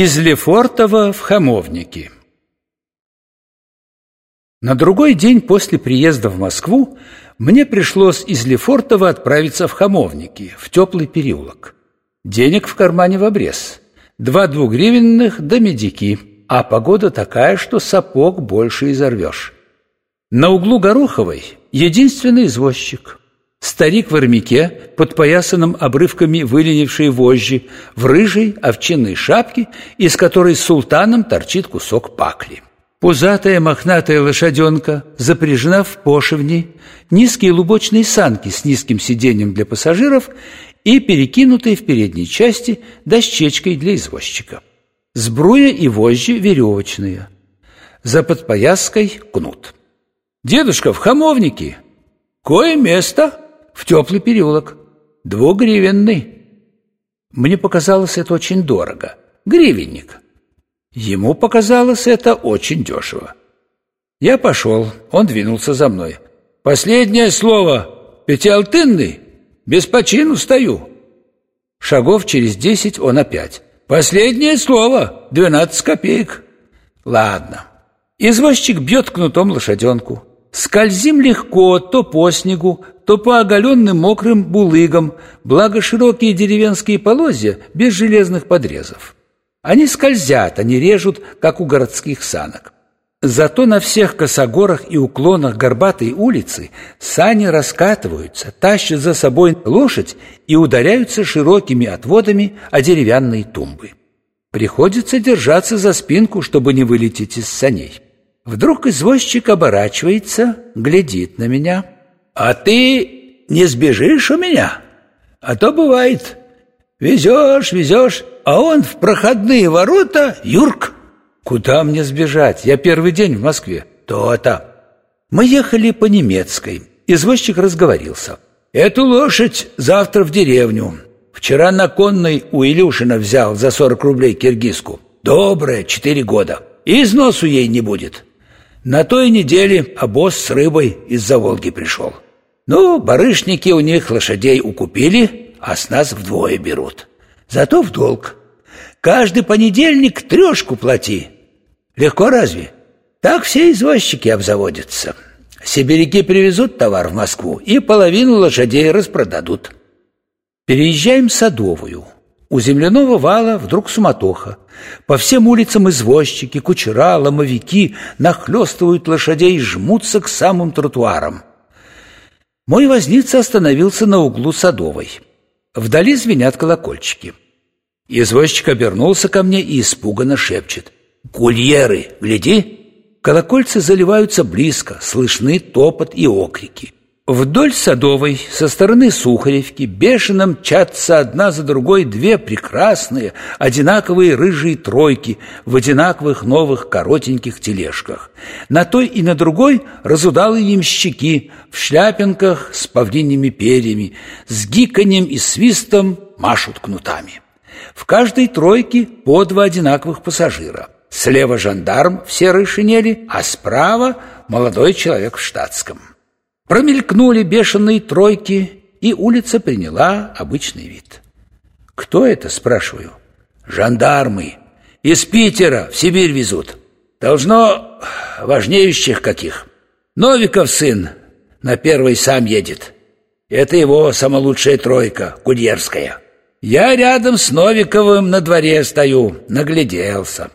Из Лефортова в Хамовники На другой день после приезда в Москву мне пришлось из Лефортова отправиться в Хамовники, в теплый переулок. Денег в кармане в обрез. Два двугривенных да медики, а погода такая, что сапог больше изорвешь. На углу Гороховой единственный извозчик – Старик в армяке, подпоясанном обрывками выленившей вожжи, в рыжей овчинной шапке, из которой султаном торчит кусок пакли. Пузатая мохнатая лошаденка запряжена в пошивни, низкие лубочные санки с низким сиденьем для пассажиров и перекинутые в передней части дощечкой для извозчика. Сбруя и вожжи веревочные. За подпояской кнут. «Дедушка, в хамовнике!» «Кое место?» В теплый переулок. Двугривенный. Мне показалось это очень дорого. Гривенник. Ему показалось это очень дешево. Я пошел, он двинулся за мной. Последнее слово. Пятиалтынный. Без почину стою. Шагов через десять он опять. Последнее слово. Двенадцать копеек. Ладно. Извозчик бьет кнутом лошаденку. Скользим легко то по снегу, то по оголенным мокрым булыгам, благо широкие деревенские полозья без железных подрезов. Они скользят, они режут, как у городских санок. Зато на всех косогорах и уклонах горбатой улицы сани раскатываются, тащат за собой лошадь и ударяются широкими отводами о деревянные тумбы. Приходится держаться за спинку, чтобы не вылететь из саней. Вдруг извозчик оборачивается, глядит на меня – а ты не сбежишь у меня? А то бывает, везешь, везешь, а он в проходные ворота, Юрк. Куда мне сбежать? Я первый день в Москве. То-то. Мы ехали по немецкой. Извозчик разговорился. Эту лошадь завтра в деревню. Вчера на конной у Илюшина взял за 40 рублей киргизку. Добрая, четыре года. И износу ей не будет. На той неделе обоз с рыбой из-за Волги пришел. Ну, барышники у них лошадей укупили, а с нас вдвое берут. Зато в долг. Каждый понедельник трешку плати. Легко разве? Так все извозчики обзаводятся. Сибиряки привезут товар в Москву и половину лошадей распродадут. Переезжаем Садовую. У земляного вала вдруг суматоха. По всем улицам извозчики, кучера, ломовики нахлестывают лошадей и жмутся к самым тротуарам. Мой возница остановился на углу Садовой. Вдали звенят колокольчики. Извозчик обернулся ко мне и испуганно шепчет. «Кульеры, гляди!» Колокольцы заливаются близко, слышны топот и окрики. Вдоль Садовой, со стороны Сухаревки, бешено мчатся одна за другой две прекрасные, одинаковые рыжие тройки в одинаковых новых коротеньких тележках. На той и на другой разудалые ямщики в шляпинках с павлиньими перьями, с гиканьем и свистом машут кнутами. В каждой тройке по два одинаковых пассажира. Слева жандарм в серой шинели, а справа молодой человек в штатском. Промелькнули бешеные тройки, и улица приняла обычный вид. «Кто это?» – спрашиваю. «Жандармы. Из Питера в Сибирь везут. Должно важнеющих каких. Новиков сын на первый сам едет. Это его самая лучшая тройка, курьерская. Я рядом с Новиковым на дворе стою, нагляделся.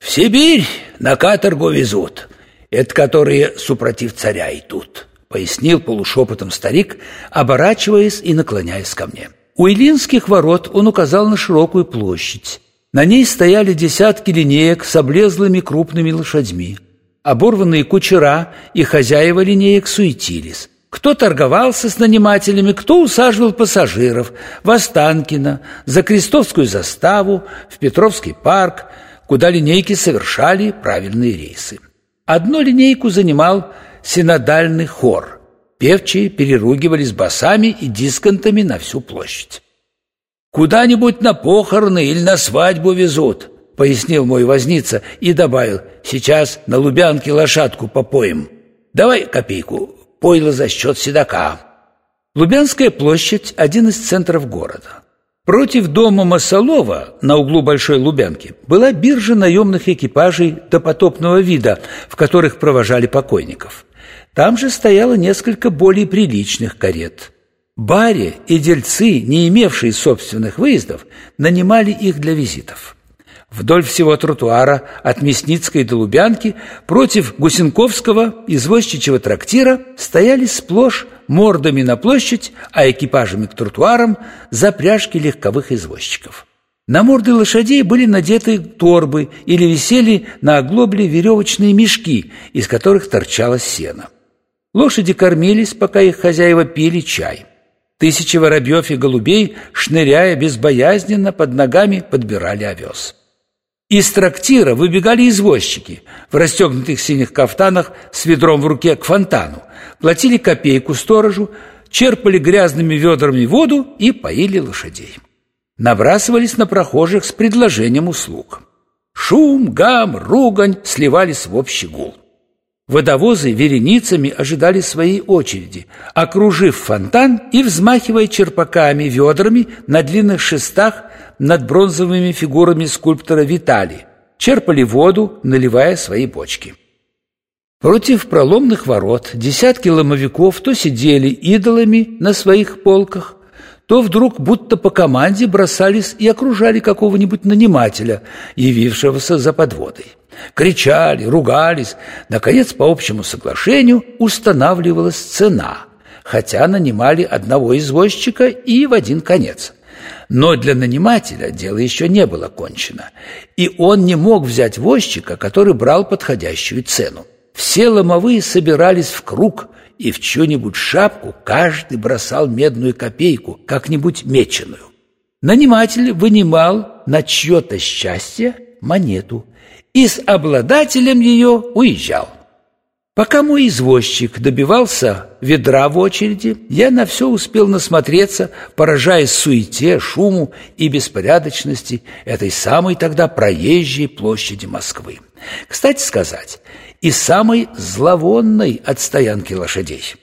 В Сибирь на каторгу везут. Это которые супротив царя идут» пояснил полушепотом старик, оборачиваясь и наклоняясь ко мне. У Илинских ворот он указал на широкую площадь. На ней стояли десятки линеек с облезлыми крупными лошадьми. Оборванные кучера и хозяева линеек суетились. Кто торговался с нанимателями, кто усаживал пассажиров в Останкино, за Крестовскую заставу, в Петровский парк, куда линейки совершали правильные рейсы. Одну линейку занимал синодальный хор. Певчие переругивались басами и дисконтами на всю площадь. «Куда-нибудь на похороны или на свадьбу везут», — пояснил мой возница и добавил, «сейчас на Лубянке лошадку попоем. Давай копейку, пойло за счет седока». Лубянская площадь – один из центров города. Против дома Масолова на углу Большой Лубянки была биржа наемных экипажей допотопного вида, в которых провожали покойников. Там же стояло несколько более приличных карет. Баре и дельцы, не имевшие собственных выездов, нанимали их для визитов. Вдоль всего тротуара от Мясницкой до Лубянки против Гусенковского извозчичьего трактира стояли сплошь мордами на площадь, а экипажами к тротуарам запряжки легковых извозчиков. На морды лошадей были надеты торбы или висели на оглобле веревочные мешки, из которых торчало сено. Лошади кормились, пока их хозяева пили чай. Тысячи воробьев и голубей, шныряя безбоязненно, под ногами подбирали овес. Из трактира выбегали извозчики в расстегнутых синих кафтанах с ведром в руке к фонтану, платили копейку сторожу, черпали грязными ведрами воду и поили лошадей. Набрасывались на прохожих с предложением услуг. Шум, гам, ругань сливались в общий гул. Водовозы вереницами ожидали своей очереди, окружив фонтан и взмахивая черпаками, ведрами на длинных шестах над бронзовыми фигурами скульптора Витали, черпали воду, наливая свои бочки. Против проломных ворот десятки ломовиков то сидели идолами на своих полках, то вдруг будто по команде бросались и окружали какого-нибудь нанимателя, явившегося за подводой. Кричали, ругались. Наконец, по общему соглашению, устанавливалась цена, хотя нанимали одного извозчика и в один конец. Но для нанимателя дело еще не было кончено, и он не мог взять возчика, который брал подходящую цену. Все ломовые собирались в круг, и в чью-нибудь шапку каждый бросал медную копейку, как-нибудь меченую. Наниматель вынимал на чье-то счастье монету и с обладателем ее уезжал. Пока мой извозчик добивался ведра в очереди, я на все успел насмотреться, поражаясь суете, шуму и беспорядочности этой самой тогда проезжей площади Москвы. Кстати сказать, и самой зловонной от стоянки лошадей.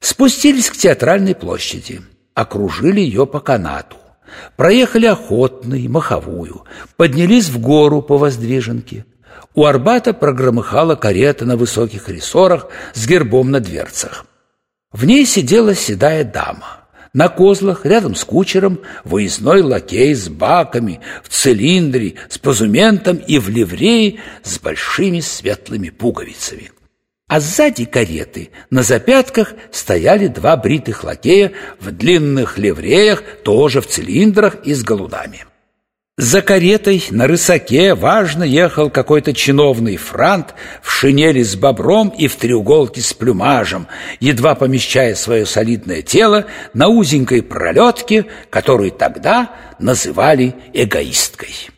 Спустились к театральной площади, окружили ее по канату, проехали Охотный, Маховую, поднялись в гору по Воздвиженке. У Арбата прогромыхала карета на высоких рессорах с гербом на дверцах. В ней сидела седая дама. На козлах, рядом с кучером, выездной лакей с баками, в цилиндре, с позументом и в ливреи с большими светлыми пуговицами. А сзади кареты на запятках стояли два бритых лакея в длинных ливреях, тоже в цилиндрах и с голунами. За каретой на рысаке важно ехал какой-то чиновный франт в шинели с бобром и в треуголке с плюмажем, едва помещая свое солидное тело на узенькой пролетке, которую тогда называли эгоисткой.